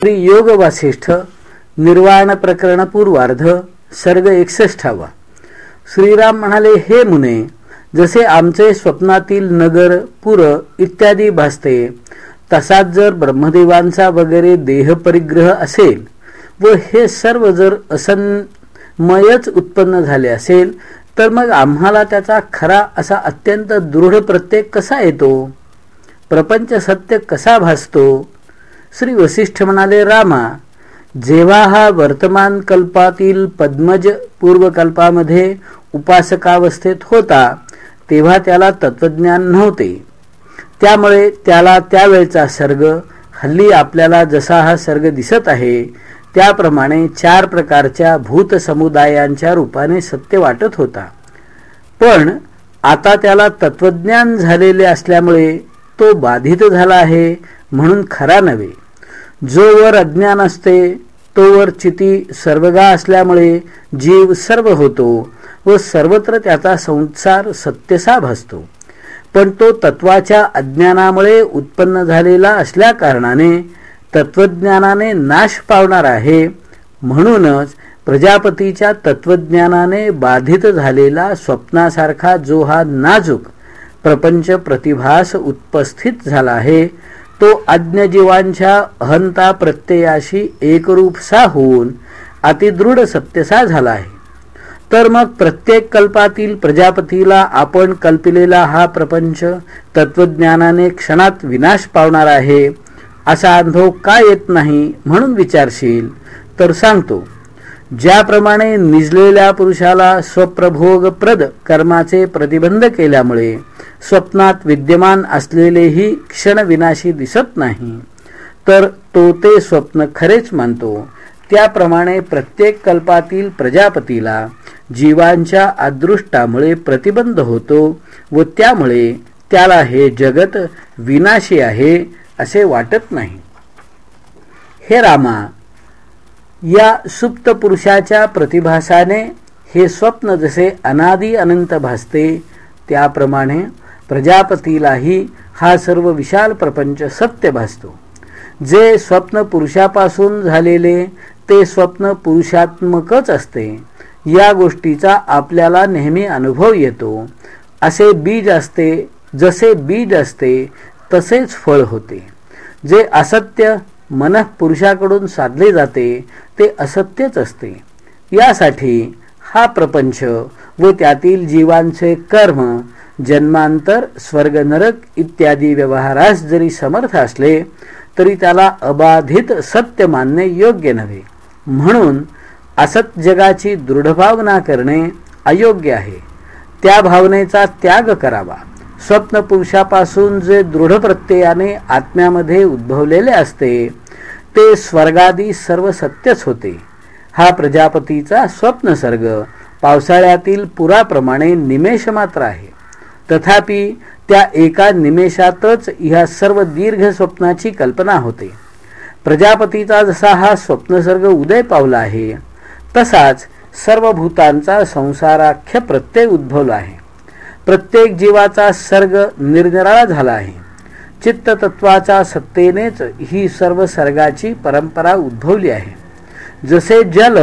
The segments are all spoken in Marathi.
श्री योग वासिष्ठ निर्वाण प्रकरण पूर्वार्ध सर्ग एकसष्टावा श्रीराम म्हणाले हे मुने जसे आमचे स्वप्नातील नगर पुर इत्यादी भासते तसाच जर ब्रह्मदेवांचा वगैरे देह परिग्रह असेल व हे सर्व जर असन्मयच उत्पन्न झाले असेल तर मग आम्हाला त्याचा खरा असा अत्यंत दृढ प्रत्येक कसा येतो? प्रपंच सत्य कसा भासतो? श्री वसिष्ठ म्हणाले रामा जेव्हा हा वर्तमान कल्पातील पद्मज पूर्वकल्पामध्ये उपासकावस्थेत होता तेव्हा त्याला तत्वज्ञान नव्हते. त्यामुळे त्याला त्यावेळचा सर्ग हल्ली आपल्याला जसा हा सर्ग दिसत आहे त्याप्रमाणे चार प्रकारच्या भूत समुदायांच्या रूपाने सत्य वाटत होता. पण आता त्याला तत्वज्ञान झालेले असल्यामुळे तो बाधित झाला आहे म्हणून खरा नव्हे. जोवर अज्ञान असते तोवर चिती सर्वगा असल्यामुळे जीव सर्व होतो व सर्वत्र त्याचा संसार सत्यसा भासतो पण तो तत्वाच्या अज्ञानामुळे उत्पन्न झालेला असल्या कारणाने तत्वज्ञानाने नाश पावणार आहे. म्हणूनच प्रजापतीच्या तत्वज्ञानाने बाधित झालेला स्वप्नासारखा जो हा नाजूक प्रपंच प्रतिभास उपस्थित झाला आहे तो आज्ञजीवांच्या अहंता प्रत्ययाशी एकरूपसा होऊन अतिदृढ सत्यसा झाला आहे. तर मग प्रत्येक कल्पातील प्रजापतीला आपण कल्पिलेला हा प्रपंच तत्वज्ञानाने क्षणात विनाश पावणार आहे असा अनुभव का येत नाही म्हणून विचारशील? तर सांगतो ज्याप्रमाणे निजलेल्या पुरुषाला स्वप्रभोगप्रद कर्माचे प्रतिबंध केल्यामुळे स्वप्नात विद्यमान असलेलेही क्षणविनाशी दिसत नाही तर तो ते स्वप्न खरेच मानतो. त्याप्रमाणे प्रत्येक कल्पातील प्रजापतीला जीवांच्या अदृष्टामुळे प्रतिबंध होतो व त्यामुळे त्याला हे जगत विनाशी आहे असे वाटत नाही. हे रामा या सुप्त पुरुषाच्या प्रतिभासाने हे स्वप्न जसे अनादी अनंत भासते त्याप्रमाणे प्रजापतीलाही हा सर्व विशाल प्रपंच सत्य भासतो. जे स्वप्न पुरुषापासून झालेले ते स्वप्न पुरुषात्मकच असते. या गोष्टीचा आपल्याला नेहमी अनुभव येतो. असे बीज असते जसे बीज असते तसेच फळ होते. जे असत्य मन पुरुषाकडून साधले जाते ते असत्यच असते. यासाठी हा प्रपंच व त्यातील जीवांचे कर्म जन्मांतर स्वर्ग नरक इत्यादी व्यवहारास जरी समर्थ असले तरी त्याला अबाधित सत्य मानणे योग्य नव्हे. म्हणून असत जगाची दृढभावना करणे अयोग्य आहे. त्या भावनेचा त्याग करावा. स्वप्न पुरुषापासून जे दृढ प्रत्ययाने आत्म्यामध्ये उद्भवलेले असते ते स्वर्गादी सर्व सत्यच होते. हा प्रजापतीचा स्वप्न सर्ग पावसाळ्यातील पुराप्रमाणे निमेष मात्र आहे. तथापि त्या एका निमेषातच ह्या सर्व दीर्घ स्वप्नाची कल्पना होते. प्रजापतीचा जसा हा स्वप्नसर्ग उदय पावला आहे तसाच सर्व भूतांचा संसाराख्य प्रत्यय उद्भवला आहे. प्रत्येक जीवाचा सर्ग निरनिराळा झाला आहे. चित्ततत्वाच्या सत्तेनेच ही सर्व सर्गाची परंपरा उद्भवली आहे. जसे जल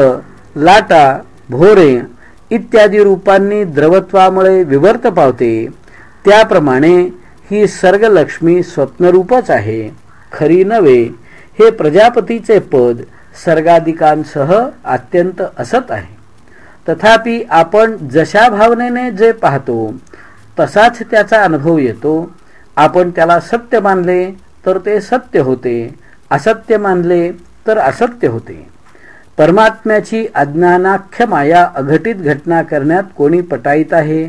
लाटा भोरे इत्यादी रूपांनी द्रवत्वामुळे विवर्त पावते त्याप्रमाणे ही सर्गलक्ष्मी स्वप्नरूपच आहे. खरी नव्हे हे प्रजापतीचे पद सर्गाधिकांसह अत्यंत असत आहे. तथापि आपण जशा भावनेने जे पाहतो तसाच त्याचा अनुभव येतो आपण त्याला सत्य मानले तर ते सत्य होते. असत्य मानले तर असत्य होते. परमात्म्याची अज्ञानाख्य माया अघटित घटना करण्यात कोणी पटाईत आहे?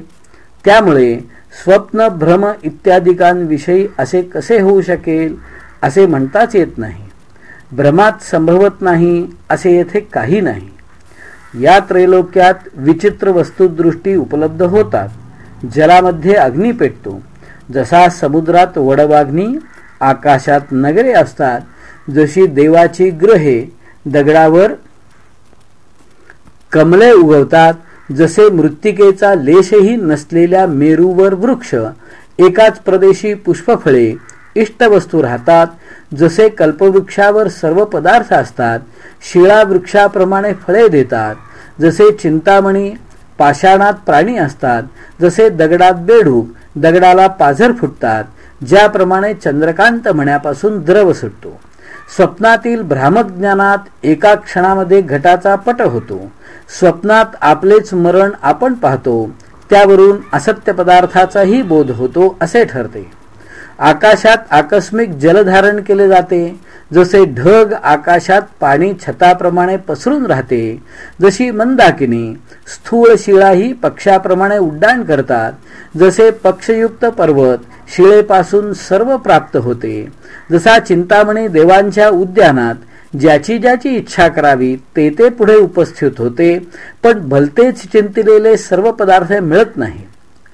त्यामुळे स्वप्न भ्रम इत्यादिकांविषयी असे कसे होऊ शकेल असे म्हणताच येत नाही. भ्रमात संभवत नाही असे येथे काही नाही. या त्रैलोक्यात विचित्र वस्तुदृष्टी उपलब्ध होतात. जलामध्ये अग्नी पेटतो. जसा समुद्रात वडवाग्नी आकाशात नगरे असतात जशी देवाची ग्रहे दगडावर कमले उगवतात जसे मृत्तिकेचा लेशही नसलेल्या मेरूवर वृक्ष एकाच प्रदेशी पुष्पफळे इष्टवस्तू राहतात जसे कल्पवृक्षावर सर्व पदार्थ असतात शिळा वृक्षाप्रमाणे फळे देतात जसे चिंतामणी पाषाणात प्राणी असतात जसे दगडात बेडूक दगडाला पाझर फुटतात ज्याप्रमाणे चंद्रकांत म्हणण्यापासून द्रव सुटतो. स्वप्नातील भ्रामक ज्ञानात एका क्षणामध्ये घटाचा पट होतो. स्वप्नात आपलेच मरण आपण पाहतो त्यावरून असत्य पदार्थाचाही बोध होतो असे ठरते. आकाशात आकस्मिक जलधारण केले जाते. जसे ढग आकाशात पाणी छताप्रमाणे पसरून राहते जशी मंदाकिनी स्थूळ शिळाही पक्षाप्रमाणे उड्डाण करतात जसे पक्षयुक्त पर्वत शिळेपासून सर्व प्राप्त होते. जसा चिंतामणी देवांच्या उद्यानात ज्याची ज्याची इच्छा करावी ते ते पुढे उपस्थित होते पण भलतेच चिंतिलेले सर्व पदार्थ मिळत नाही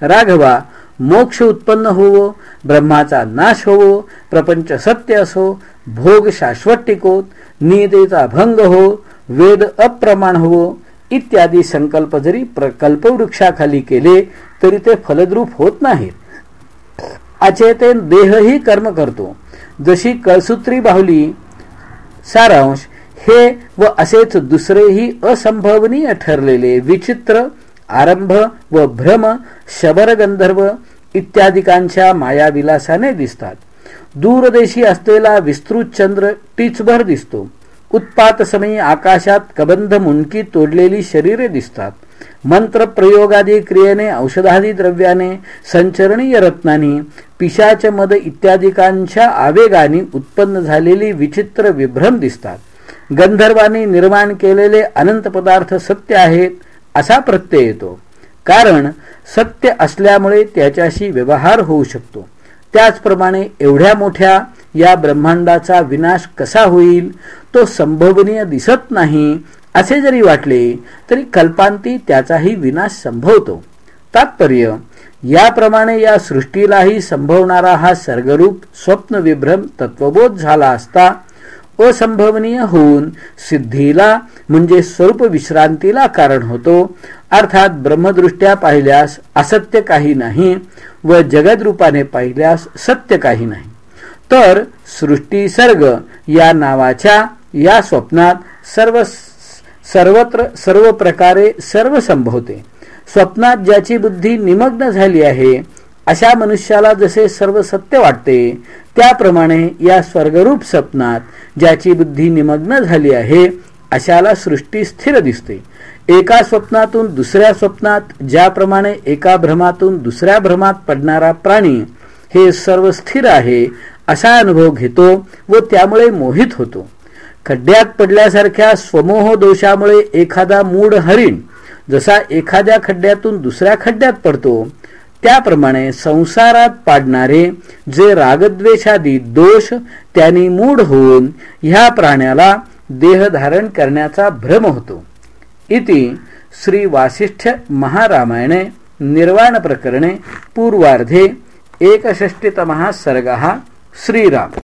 राघवा मोक्ष उत्पन्न होवो ब्रह्माचा नाश होवो प्रपंच सत्य असो भोग शाश्वत टिकोत नियतेचा भंग हो वेद अप्रमाण होवो इत्यादी संकल्प जरी प्रकल्पवृक्षाखाली केले तरी ते फलद्रूप होत नाहीत. अचेतन देहही कर्म करतो. जशी कळसूत्री बाहुली सारांश हे व असेच दुसरेही असंभवनीय ठरलेले विचित्र आरंभ व भ्रम शबर गंधर्व इत्यादिकांच्या मायाविलासाने दिसतात. दूरदेशी असलेला विस्तृत चंद्र टीचभर दिसतो. उत्पात समयी आकाशात कबंध मुंडकी तोडलेली शरीरे दिसतात. मंत्र प्रयोगादी क्रियेने औषधादी द्रव्याने संचरणीय रत्नानी पिशाच मद इत्यादिकांच्या आवेगाने उत्पन्न झालेली विचित्र विभ्रम दिसतात. गंधर्वांनी निर्माण केलेले अनंत पदार्थ सत्य आहेत असा प्रत्यय येतो. कारण सत्य असल्यामुळे त्याच्याशी व्यवहार होऊ शकतो. त्याचप्रमाणे एवढ्या मोठ्या या ब्रह्मांडाचा विनाश कसा होईल तो संभवनीय दिसत नाही असे जरी वाटले तरी कल्पांती त्याचाही विनाश संभवतो. तात्पर्य याप्रमाणे या सृष्टीलाही संभवणारा हा सर्गरूप स्वप्नविभ्रम तत्वबोध झाला असता असंभवनीय होऊन सिद्धीला म्हणजे स्वरूप विश्रांतीला कारण होतो. अर्थात ब्रह्मदृष्ट्या पाहिल्यास असत्य काही नाही व जगदरूपाने पाहिल्यास सत्य काही नाही. तर सृष्टी सर्ग या नावाच्या या स्वप्नात सर्व सर्वत्र सर्व प्रकारे सर्व संभवते स्वप्नात ज्याची बुद्धी निमग्न झाली आहे अशा मनुष्याला जसे सर्व सत्य वाटते त्याप्रमाणे या स्वर्गरूप स्वप्नात ज्याची बुद्धी निमग्न झाली आहे अशाला सृष्टी स्थिर दिसते. एका स्वप्नातून दुसऱ्या स्वप्नात ज्याप्रमाणे एका भ्रमातून दुसऱ्या भ्रमात पडणारा प्राणी हे सर्व स्थिर आहे असा अनुभव घेतो व त्यामुळे मोहित होतो. खड्ड्यात पडल्यासारख्या स्वमोह दोषामुळे एखादा मूड हरिण जसा एखाद्या खड्ड्यातून दुसऱ्या खड्ड्यात पडतो त्याप्रमाणे संसारात पाडणारे जे रागद्वेषादी दोष त्यांनी मूढ होऊन ह्या प्राण्याला देहधारण करण्याचा भ्रम होतो. इति श्री वासिष्ठ महारामायणे निर्वाण प्रकरणे पूर्वार्धे एकषष्टितमः सर्ग श्रीराम.